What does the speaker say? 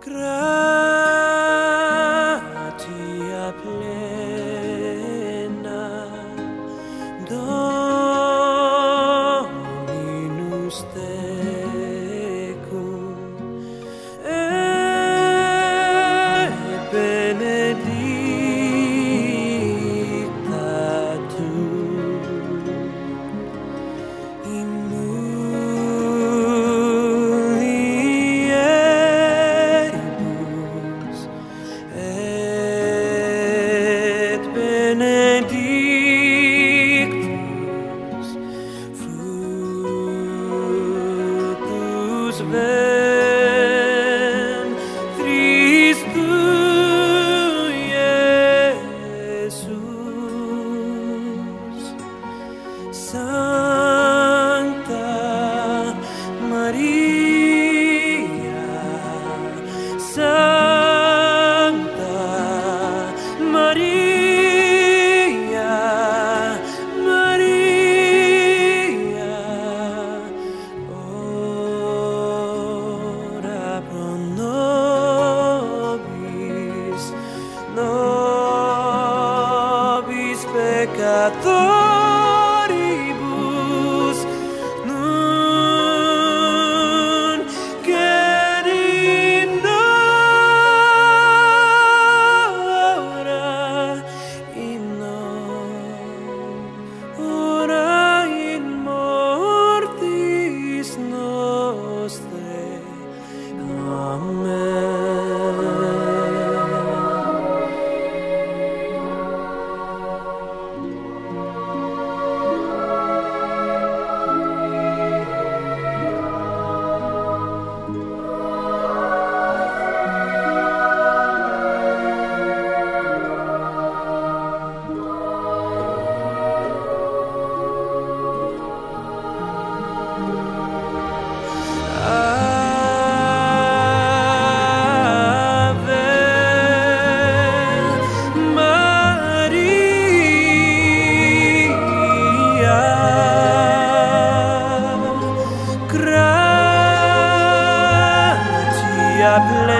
Gratia plena Dominus ora